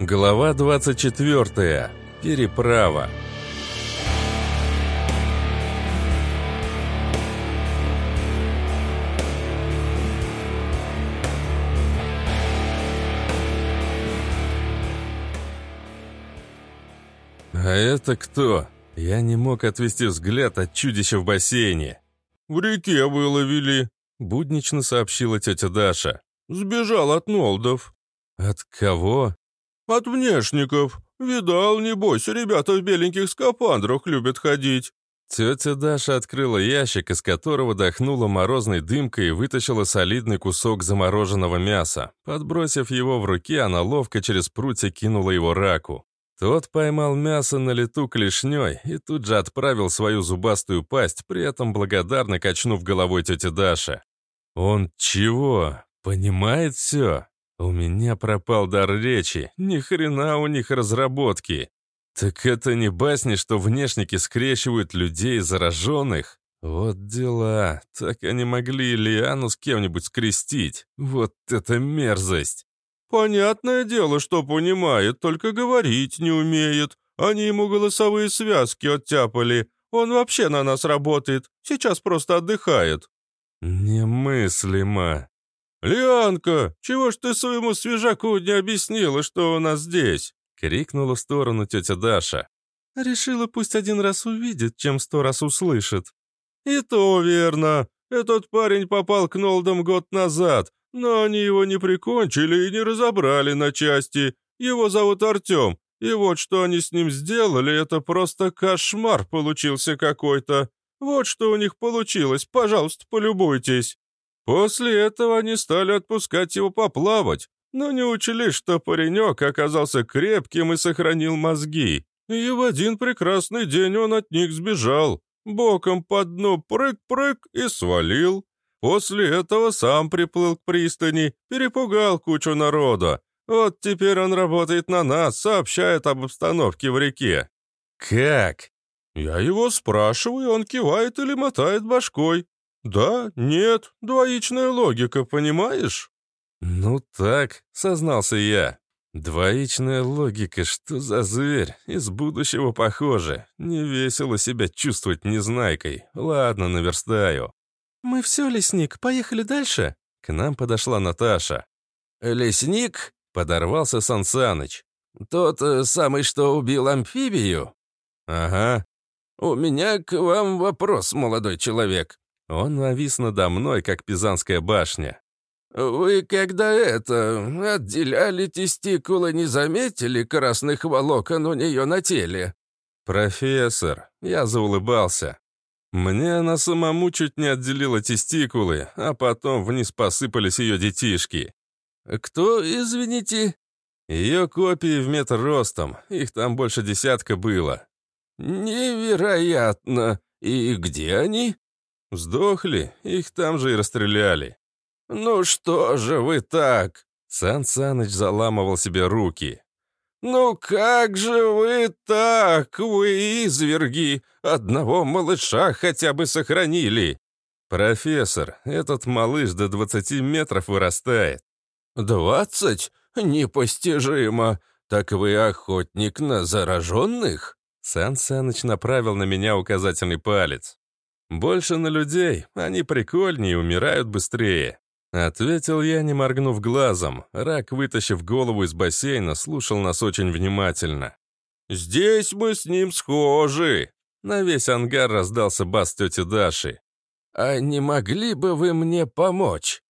Глава 24. Переправа. А это кто? Я не мог отвести взгляд от чудища в бассейне. «В реке выловили», — буднично сообщила тетя Даша. «Сбежал от Нолдов». «От кого?» «От внешников. Видал, небось, ребята в беленьких скафандрах любят ходить». Тетя Даша открыла ящик, из которого дохнула морозной дымкой и вытащила солидный кусок замороженного мяса. Подбросив его в руки, она ловко через прутья кинула его раку. Тот поймал мясо на лету клешней и тут же отправил свою зубастую пасть, при этом благодарно качнув головой тетя Даша. «Он чего? Понимает все?» У меня пропал дар речи, ни хрена у них разработки. Так это не басни, что внешники скрещивают людей зараженных? Вот дела. Так они могли Лиану с кем-нибудь скрестить. Вот это мерзость. Понятное дело, что понимает, только говорить не умеет. Они ему голосовые связки оттяпали. Он вообще на нас работает. Сейчас просто отдыхает. Немыслимо. «Лианка, чего ж ты своему свежаку не объяснила, что у нас здесь?» — крикнула в сторону тетя Даша. «Решила, пусть один раз увидит, чем сто раз услышит». «И то верно. Этот парень попал к Нолдам год назад, но они его не прикончили и не разобрали на части. Его зовут Артем, и вот что они с ним сделали, это просто кошмар получился какой-то. Вот что у них получилось, пожалуйста, полюбуйтесь». После этого они стали отпускать его поплавать, но не учли, что паренек оказался крепким и сохранил мозги. И в один прекрасный день он от них сбежал. Боком по дну прыг-прыг и свалил. После этого сам приплыл к пристани, перепугал кучу народа. Вот теперь он работает на нас, сообщает об обстановке в реке. «Как?» Я его спрашиваю, он кивает или мотает башкой. «Да, нет, двоичная логика, понимаешь?» «Ну так», — сознался я. «Двоичная логика, что за зверь? Из будущего похоже. Не весело себя чувствовать незнайкой. Ладно, наверстаю». «Мы все, лесник, поехали дальше?» К нам подошла Наташа. «Лесник?» — подорвался Сансаныч. «Тот э, самый, что убил амфибию?» «Ага». «У меня к вам вопрос, молодой человек. Он навис надо мной, как Пизанская башня. «Вы когда это, отделяли тестикулы, не заметили красных волокон у нее на теле?» «Профессор», — я заулыбался. Мне она самому чуть не отделила тестикулы, а потом вниз посыпались ее детишки. «Кто, извините?» Ее копии в метр ростом, их там больше десятка было. «Невероятно! И где они?» Сдохли, их там же и расстреляли. «Ну что же вы так?» Сан Саныч заламывал себе руки. «Ну как же вы так, вы изверги! Одного малыша хотя бы сохранили!» «Профессор, этот малыш до 20 метров вырастает». «Двадцать? Непостижимо! Так вы охотник на зараженных?» Сан Саныч направил на меня указательный палец. «Больше на людей, они прикольнее и умирают быстрее». Ответил я, не моргнув глазом. Рак, вытащив голову из бассейна, слушал нас очень внимательно. «Здесь мы с ним схожи!» На весь ангар раздался бас тети Даши. «А не могли бы вы мне помочь?»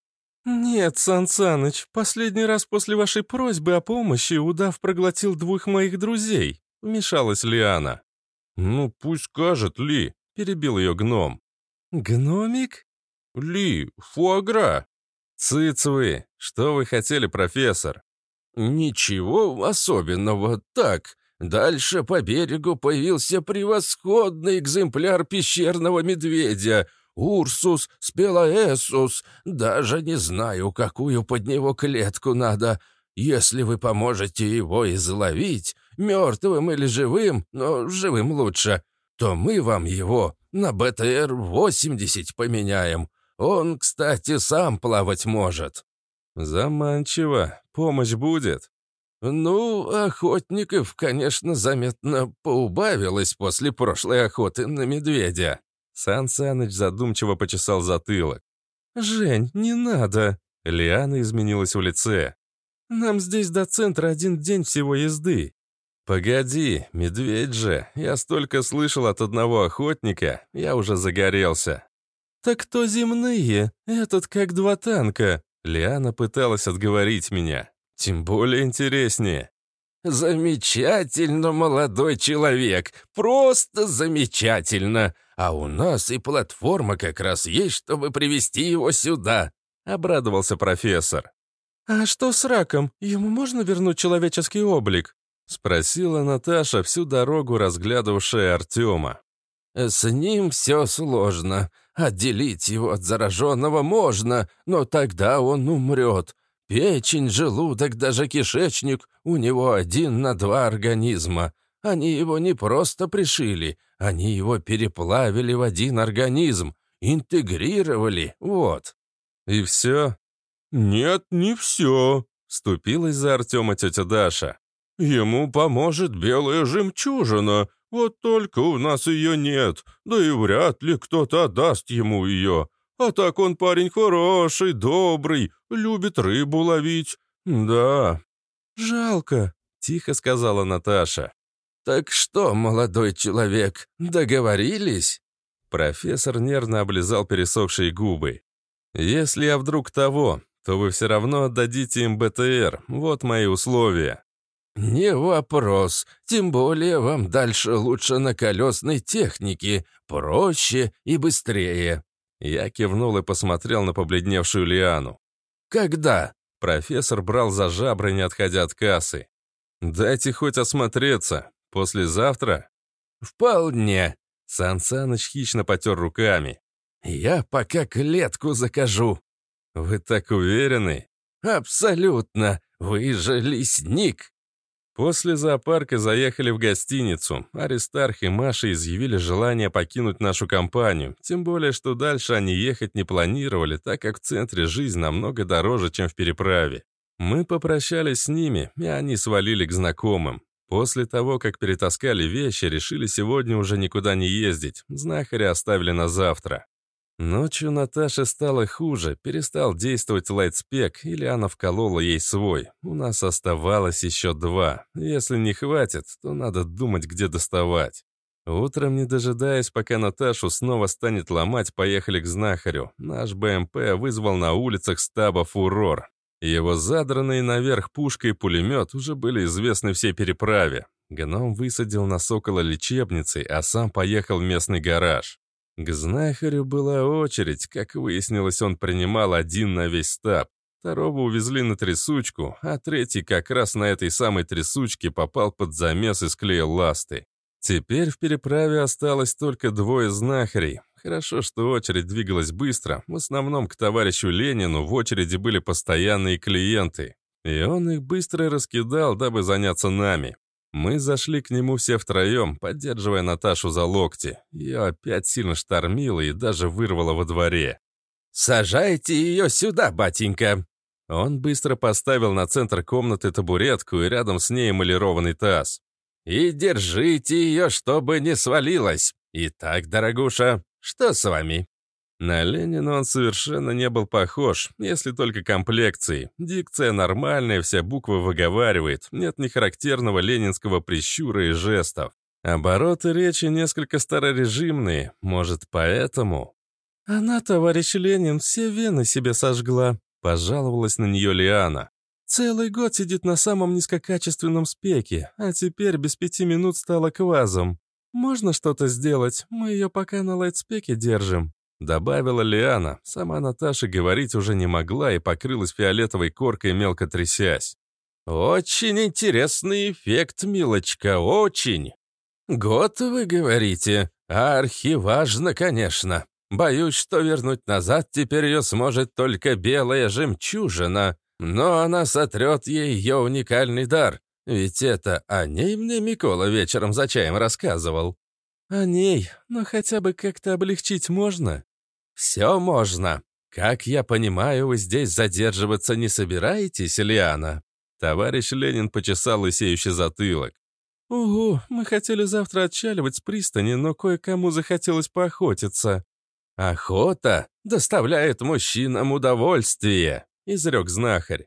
«Нет, Сан Саныч, последний раз после вашей просьбы о помощи удав проглотил двух моих друзей», — вмешалась Лиана. «Ну, пусть скажет Ли», — перебил ее гном. «Гномик?» «Ли, фуагра». «Цыц вы! Что вы хотели, профессор?» «Ничего особенного. Так, дальше по берегу появился превосходный экземпляр пещерного медведя. Урсус спелоэсус. Даже не знаю, какую под него клетку надо. Если вы поможете его изловить, мертвым или живым, но живым лучше, то мы вам его на БТР-80 поменяем. Он, кстати, сам плавать может». «Заманчиво. Помощь будет?» «Ну, охотников, конечно, заметно поубавилось после прошлой охоты на медведя». Сан Саныч задумчиво почесал затылок. «Жень, не надо!» Лиана изменилась в лице. «Нам здесь до центра один день всего езды». «Погоди, медведь же, я столько слышал от одного охотника, я уже загорелся». «Так кто земные? Этот как два танка». Лиана пыталась отговорить меня. «Тем более интереснее». «Замечательно, молодой человек! Просто замечательно! А у нас и платформа как раз есть, чтобы привести его сюда!» — обрадовался профессор. «А что с раком? Ему можно вернуть человеческий облик?» — спросила Наташа, всю дорогу разглядывавшая Артема. «С ним все сложно. Отделить его от зараженного можно, но тогда он умрет. Печень, желудок, даже кишечник — у него один на два организма. Они его не просто пришили, они его переплавили в один организм, интегрировали, вот». «И все?» «Нет, не все», — вступилась за Артема тетя Даша. «Ему поможет белая жемчужина, вот только у нас ее нет, да и вряд ли кто-то отдаст ему ее. А так он парень хороший, добрый, любит рыбу ловить. Да». «Жалко», — тихо сказала Наташа. «Так что, молодой человек, договорились?» Профессор нервно облизал пересохшие губы. «Если я вдруг того, то вы все равно отдадите им БТР. Вот мои условия». «Не вопрос. Тем более вам дальше лучше на колесной технике. Проще и быстрее». Я кивнул и посмотрел на побледневшую Лиану. «Когда?» Профессор брал за жабры, не отходя от кассы. «Дайте хоть осмотреться. Послезавтра?» «Вполне». Сан Саныч хищно потер руками. «Я пока клетку закажу». «Вы так уверены?» «Абсолютно. Вы же лесник». После зоопарка заехали в гостиницу. Аристарх и Маша изъявили желание покинуть нашу компанию, тем более, что дальше они ехать не планировали, так как в центре жизнь намного дороже, чем в переправе. Мы попрощались с ними, и они свалили к знакомым. После того, как перетаскали вещи, решили сегодня уже никуда не ездить. Знахаря оставили на завтра. Ночью Наташе стало хуже, перестал действовать лайтспек, или она вколола ей свой. У нас оставалось еще два. Если не хватит, то надо думать, где доставать. Утром, не дожидаясь, пока Наташу снова станет ломать, поехали к знахарю. Наш БМП вызвал на улицах стаба фурор. Его задранный наверх пушка и пулемет уже были известны всей переправе. Гном высадил нас около лечебницы, а сам поехал в местный гараж. К знахарю была очередь, как выяснилось, он принимал один на весь стаб. Второго увезли на трясучку, а третий как раз на этой самой трясучке попал под замес и склеил ласты. Теперь в переправе осталось только двое знахарей. Хорошо, что очередь двигалась быстро. В основном к товарищу Ленину в очереди были постоянные клиенты. И он их быстро раскидал, дабы заняться нами. Мы зашли к нему все втроем, поддерживая Наташу за локти. Ее опять сильно штормило и даже вырвало во дворе. «Сажайте ее сюда, батенька!» Он быстро поставил на центр комнаты табуретку и рядом с ней эмалированный таз. «И держите ее, чтобы не свалилась. Итак, дорогуша, что с вами?» На Ленина он совершенно не был похож, если только комплекцией. Дикция нормальная, вся буквы выговаривает, нет ни характерного ленинского прищура и жестов. Обороты речи несколько старорежимные, может, поэтому... «Она, товарищ Ленин, все вены себе сожгла», — пожаловалась на нее Лиана. «Целый год сидит на самом низкокачественном спеке, а теперь без пяти минут стала квазом. Можно что-то сделать? Мы ее пока на лайтспеке держим». Добавила Лиана. Сама Наташа говорить уже не могла и покрылась фиолетовой коркой, мелко трясясь. «Очень интересный эффект, милочка, очень. Год, вы говорите? Архиважно, конечно. Боюсь, что вернуть назад теперь ее сможет только белая жемчужина, но она сотрет ей ее уникальный дар. Ведь это о ней мне Микола вечером за чаем рассказывал. «О ней, но хотя бы как-то облегчить можно?» «Все можно. Как я понимаю, вы здесь задерживаться не собираетесь, Лиана?» Товарищ Ленин почесал лысеющий затылок. «Угу, мы хотели завтра отчаливать с пристани, но кое-кому захотелось поохотиться». «Охота доставляет мужчинам удовольствие», — изрек знахарь.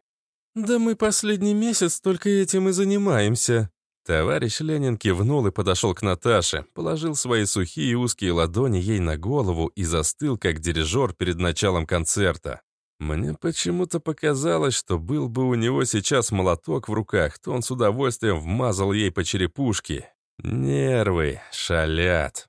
«Да мы последний месяц только этим и занимаемся». Товарищ Ленин кивнул и подошел к Наташе, положил свои сухие узкие ладони ей на голову и застыл, как дирижер перед началом концерта. Мне почему-то показалось, что был бы у него сейчас молоток в руках, то он с удовольствием вмазал ей по черепушке. Нервы шалят.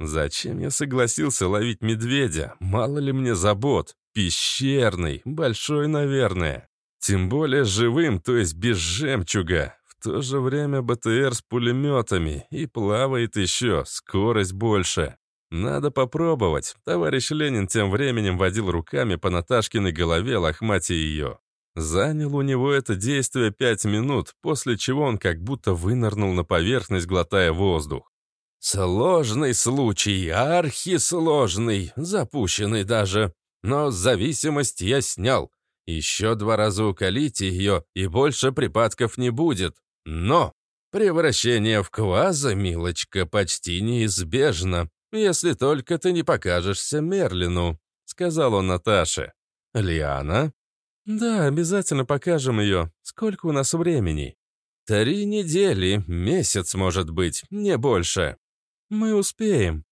Зачем я согласился ловить медведя? Мало ли мне забот. Пещерный, большой, наверное. Тем более живым, то есть без жемчуга. То же время БТР с пулеметами и плавает еще, скорость больше. Надо попробовать. Товарищ Ленин тем временем водил руками по Наташкиной голове, лохматя ее. Занял у него это действие пять минут, после чего он как будто вынырнул на поверхность, глотая воздух. Сложный случай, архисложный, запущенный даже. Но зависимость я снял. Еще два раза уколите ее, и больше припадков не будет. Но превращение в кваза, милочка, почти неизбежно. «Если только ты не покажешься Мерлину», — сказал он Наташе. «Лиана?» «Да, обязательно покажем ее. Сколько у нас времени?» «Три недели, месяц, может быть, не больше». «Мы успеем».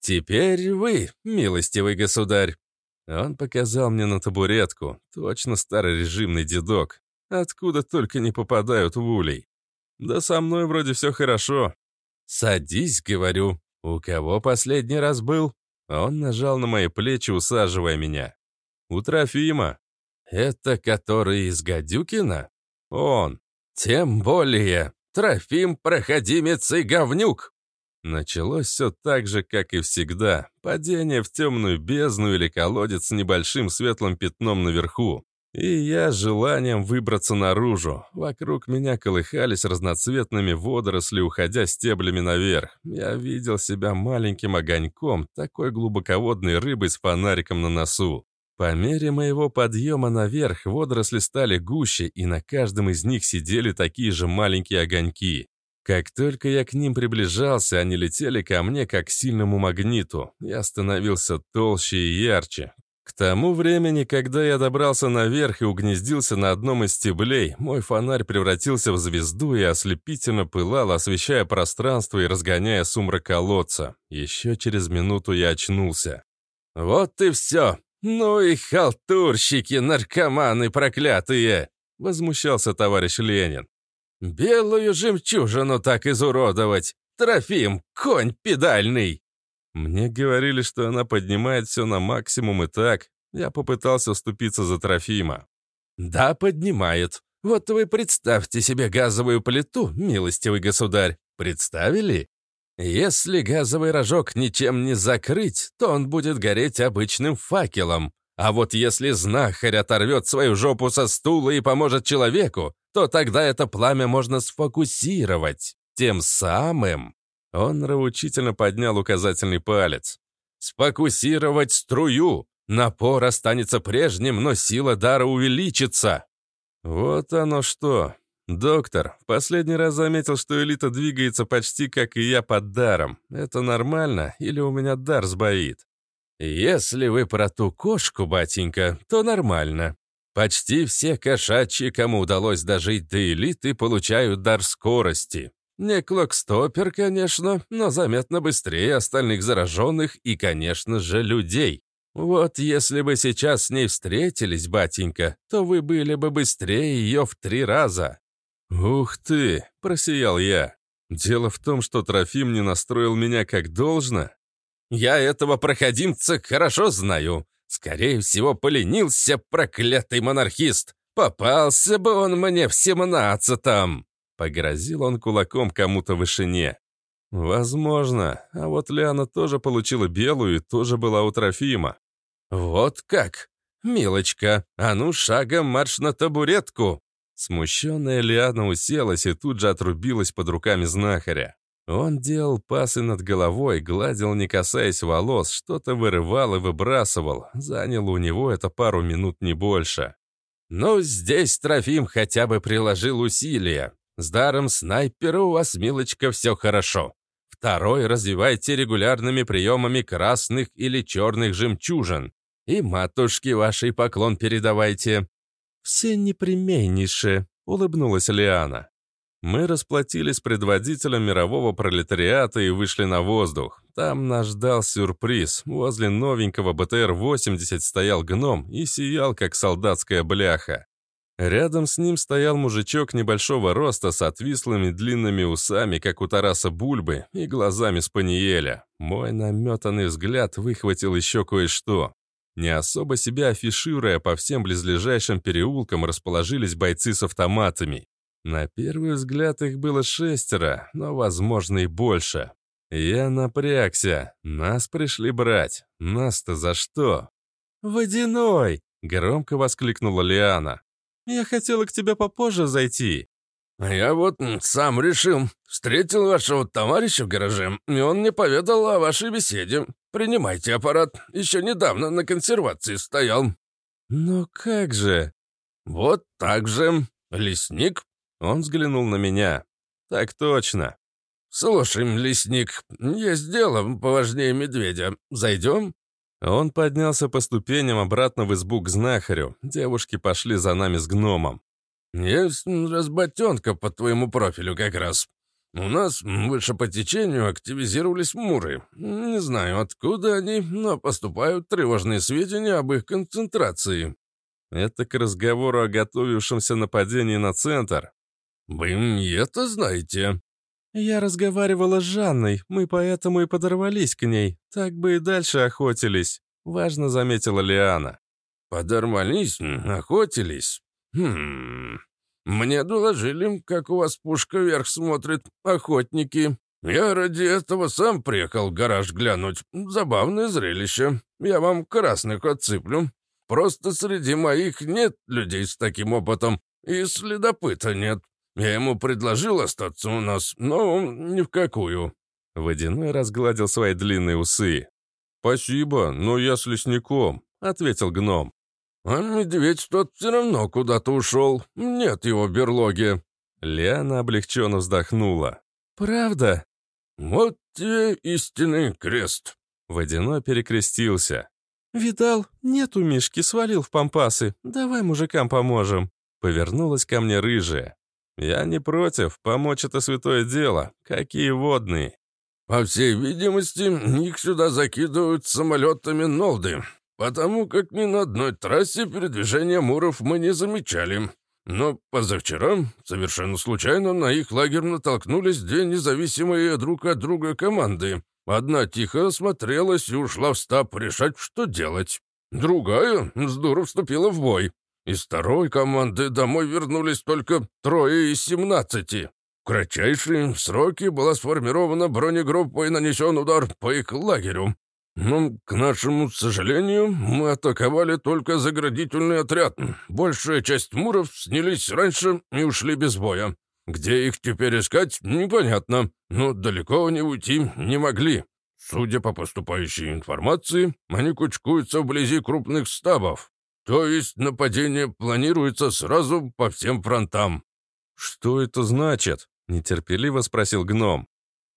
«Теперь вы, милостивый государь». Он показал мне на табуретку, точно старорежимный дедок. Откуда только не попадают в улей. Да со мной вроде все хорошо. «Садись», — говорю, «У кого последний раз был?» Он нажал на мои плечи, усаживая меня. «У Трофима». «Это который из Гадюкина?» «Он». «Тем более. Трофим, проходимец и говнюк». Началось все так же, как и всегда. Падение в темную бездну или колодец с небольшим светлым пятном наверху. И я с желанием выбраться наружу. Вокруг меня колыхались разноцветными водоросли, уходя стеблями наверх. Я видел себя маленьким огоньком, такой глубоководной рыбой с фонариком на носу. По мере моего подъема наверх водоросли стали гуще, и на каждом из них сидели такие же маленькие огоньки. Как только я к ним приближался, они летели ко мне как к сильному магниту. Я становился толще и ярче. К тому времени, когда я добрался наверх и угнездился на одном из стеблей, мой фонарь превратился в звезду и ослепительно пылал, освещая пространство и разгоняя сумрак колодца. Еще через минуту я очнулся. «Вот и все! Ну и халтурщики, наркоманы проклятые!» — возмущался товарищ Ленин. «Белую жемчужину так изуродовать! Трофим, конь педальный!» Мне говорили, что она поднимает все на максимум и так. Я попытался вступиться за Трофима. Да, поднимает. Вот вы представьте себе газовую плиту, милостивый государь. Представили? Если газовый рожок ничем не закрыть, то он будет гореть обычным факелом. А вот если знахарь оторвет свою жопу со стула и поможет человеку, то тогда это пламя можно сфокусировать. Тем самым он нравоучительно поднял указательный палец. «Сфокусировать струю! Напор останется прежним, но сила дара увеличится!» «Вот оно что!» «Доктор, последний раз заметил, что элита двигается почти как и я под даром. Это нормально или у меня дар сбоит?» «Если вы про ту кошку, батенька, то нормально. Почти все кошачьи, кому удалось дожить до элиты, получают дар скорости. Не клокстопер, конечно, но заметно быстрее остальных зараженных и, конечно же, людей. Вот если бы сейчас с ней встретились, батенька, то вы были бы быстрее ее в три раза. «Ух ты!» – просиял я. «Дело в том, что Трофим не настроил меня как должно». «Я этого проходимца хорошо знаю. Скорее всего, поленился проклятый монархист. Попался бы он мне в семнадцатом!» Погрозил он кулаком кому-то в вышине. «Возможно. А вот Лиана тоже получила белую и тоже была у Трофима». «Вот как? Милочка, а ну шагом марш на табуретку!» Смущенная Лиана уселась и тут же отрубилась под руками знахаря. Он делал пасы над головой, гладил, не касаясь волос, что-то вырывал и выбрасывал. Заняло у него это пару минут не больше. Ну, здесь Трофим хотя бы приложил усилия. С даром снайпера у вас, милочка, все хорошо. Второй развивайте регулярными приемами красных или черных жемчужин. И матушке вашей поклон передавайте». «Все непременнейшие», — улыбнулась Лиана. Мы расплатились предводителем мирового пролетариата и вышли на воздух. Там нас ждал сюрприз. Возле новенького БТР-80 стоял гном и сиял, как солдатская бляха. Рядом с ним стоял мужичок небольшого роста с отвислыми длинными усами, как у Тараса Бульбы, и глазами Спаниеля. Мой наметанный взгляд выхватил еще кое-что. Не особо себя афишируя, по всем близлежащим переулкам расположились бойцы с автоматами. На первый взгляд их было шестеро, но, возможно, и больше. Я напрягся. Нас пришли брать. Нас-то за что? «Водяной!» — громко воскликнула Лиана. Я хотела к тебе попозже зайти». «Я вот сам решил. Встретил вашего товарища в гараже, и он мне поведал о вашей беседе. Принимайте аппарат. Еще недавно на консервации стоял». «Но как же?» «Вот так же. Лесник?» Он взглянул на меня. «Так точно». «Слушай, лесник, есть дело поважнее медведя. Зайдем?» Он поднялся по ступеням обратно в избу к знахарю. Девушки пошли за нами с гномом. «Есть разботенка по твоему профилю как раз. У нас выше по течению активизировались муры. Не знаю, откуда они, но поступают тревожные сведения об их концентрации». «Это к разговору о готовившемся нападении на центр». «Вы это знаете?» «Я разговаривала с Жанной, мы поэтому и подорвались к ней. Так бы и дальше охотились», — важно заметила Лиана. «Подорвались? Охотились? Хм... Мне доложили, как у вас пушка вверх смотрит, охотники. Я ради этого сам приехал в гараж глянуть. Забавное зрелище. Я вам красных отсыплю. Просто среди моих нет людей с таким опытом, и следопыта нет. Я ему предложил остаться у нас, но он ни в какую». Водяной разгладил свои длинные усы. «Спасибо, но я с лесником», — ответил гном. «А медведь тот все равно куда-то ушел. Нет его в берлоге». Лиана облегченно вздохнула. «Правда?» «Вот тебе истинный крест». Водяной перекрестился. «Видал, нету Мишки, свалил в пампасы. Давай мужикам поможем». Повернулась ко мне рыжая. «Я не против, помочь это святое дело. Какие водные?» «По всей видимости, их сюда закидывают самолетами Нолды, потому как ни на одной трассе передвижения муров мы не замечали. Но позавчера, совершенно случайно, на их лагерь натолкнулись две независимые друг от друга команды. Одна тихо осмотрелась и ушла в стаб решать, что делать. Другая здорово вступила в бой. Из второй команды домой вернулись только трое из семнадцати. В кратчайшие сроки была сформирована бронегруппа и нанесен удар по их лагерю. Но, к нашему сожалению, мы атаковали только заградительный отряд. Большая часть муров снялись раньше и ушли без боя. Где их теперь искать, непонятно, но далеко они уйти не могли. Судя по поступающей информации, они кучкуются вблизи крупных стабов. То есть нападение планируется сразу по всем фронтам. Что это значит? Нетерпеливо спросил гном.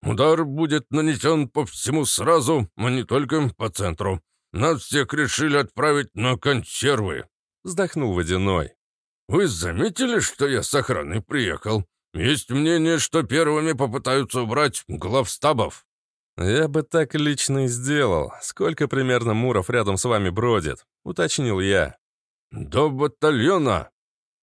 Удар будет нанесен по всему сразу, а не только по центру. Нас всех решили отправить на консервы. Вздохнул Водяной. Вы заметили, что я с охраной приехал? Есть мнение, что первыми попытаются убрать главстабов. «Я бы так лично и сделал. Сколько примерно муров рядом с вами бродит?» — уточнил я. «До батальона!»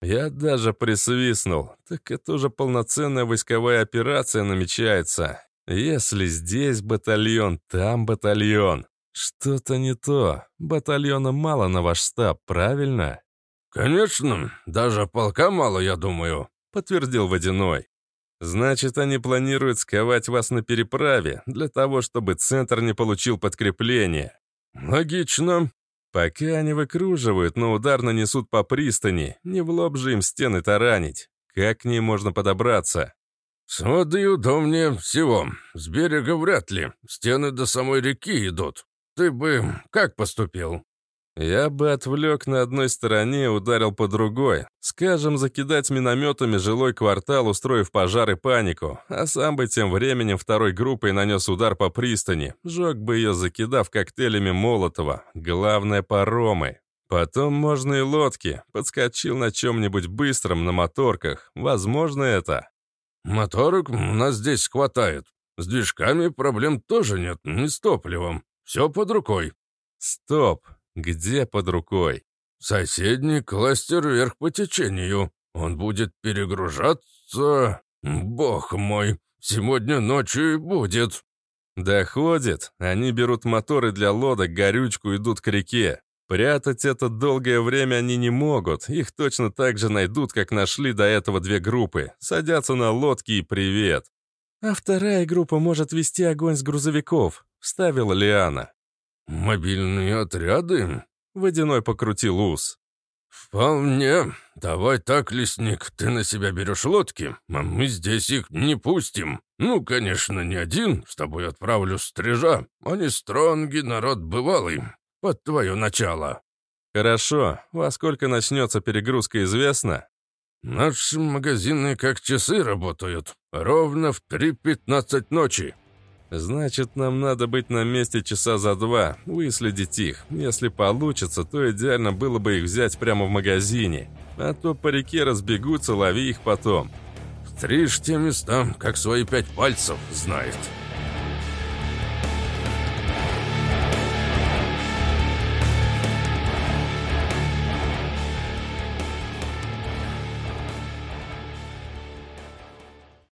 Я даже присвистнул. Так это уже полноценная войсковая операция намечается. Если здесь батальон, там батальон. Что-то не то. Батальона мало на ваш стаб, правильно? «Конечно, даже полка мало, я думаю», — подтвердил Водяной. «Значит, они планируют сковать вас на переправе, для того, чтобы центр не получил подкрепление». «Логично. Пока они выкруживают, но удар нанесут по пристани, не в лоб же им стены таранить. Как к ней можно подобраться? С воды удобнее всего. С берега вряд ли. Стены до самой реки идут. Ты бы как поступил? Я бы отвлек на одной стороне и ударил по другой. Скажем, закидать минометами жилой квартал, устроив пожар и панику. А сам бы тем временем второй группой нанес удар по пристани. Жег бы ее, закидав коктейлями Молотова. Главное, паромы. Потом можно и лодки. Подскочил на чем-нибудь быстром, на моторках. Возможно это. Моторок у нас здесь хватает. С движками проблем тоже нет, не с топливом. Все под рукой. Стоп. Где под рукой? Соседний кластер вверх по течению. Он будет перегружаться... Бог мой, сегодня ночью и будет. Доходит. Они берут моторы для лодок, горючку, идут к реке. Прятать это долгое время они не могут. Их точно так же найдут, как нашли до этого две группы. Садятся на лодки и привет. А вторая группа может вести огонь с грузовиков, вставила Лиана. «Мобильные отряды?» — Водяной покрутил ус. «Вполне. Давай так, лесник, ты на себя берешь лодки, а мы здесь их не пустим. Ну, конечно, не один, с тобой отправлю стрижа. Они стронги, народ бывалый. Под твое начало». «Хорошо. Во сколько начнется перегрузка, известно?» «Наши магазины как часы работают. Ровно в 3.15 ночи. Значит, нам надо быть на месте часа за два, выследить их. Если получится, то идеально было бы их взять прямо в магазине. А то по реке разбегутся, лови их потом. Стриж те места, как свои пять пальцев, знает.